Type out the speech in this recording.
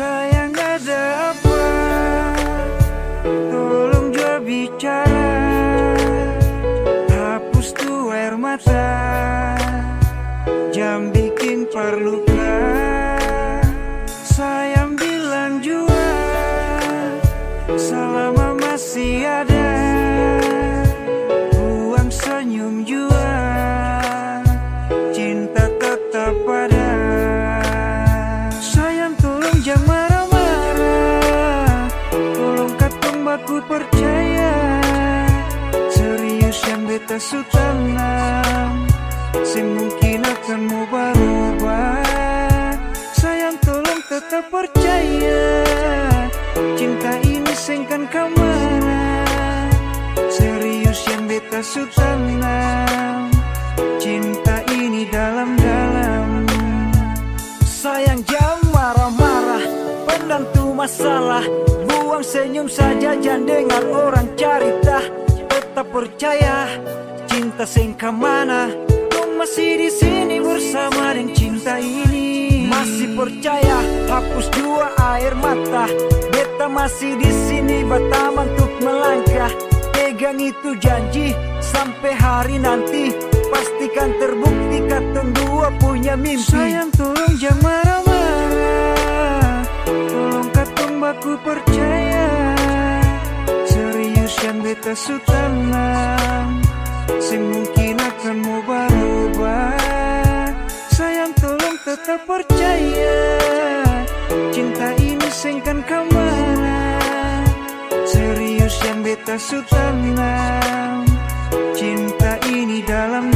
Sayang ada apa. Tolong jual bicara. Hapus tuh air mata. Jam bikin perluka. Sayang bilang jua. Selama masih ada percaya. Serius yang beta sutanam Semungkin akan mau berubah. Sayang tolong tetap percaya. Cinta ini sengkan ke mana? Serius yang beta sutanam Cinta ini dalam-dalam. Sayang jangan marah-marah. Pendam masalah. Buang senyum saja jangan dengar orang cerita. Tetap percaya Cinta sengka mana? Kau masih di sini bersama dengan cinta ini. Masih percaya hapus dua air mata. Beta masih di sini bertaman untuk melangkah. Pegang itu janji sampai hari nanti. Pastikan terbukti katong dua punya mimpi. Sayang tolong jangan kesutenan Sing mungkin akan mau Sayang tolong tetap percaya. Cinta ini sengkan ke mana? Serius yang beta sutanam Cinta ini dalam